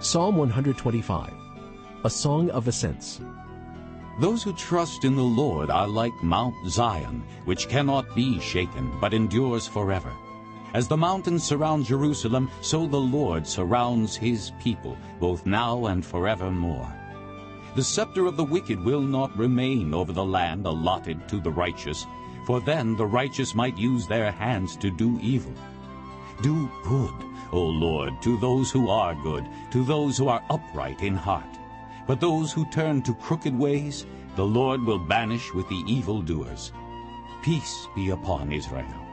Psalm 125, a song of ascents. Those who trust in the Lord are like Mount Zion, which cannot be shaken, but endures forever. As the mountains surround Jerusalem, so the Lord surrounds his people, both now and forevermore. The scepter of the wicked will not remain over the land allotted to the righteous, for then the righteous might use their hands to do evil. Do good, O Lord, to those who are good, to those who are upright in heart. But those who turn to crooked ways, the Lord will banish with the evildoers. Peace be upon Israel.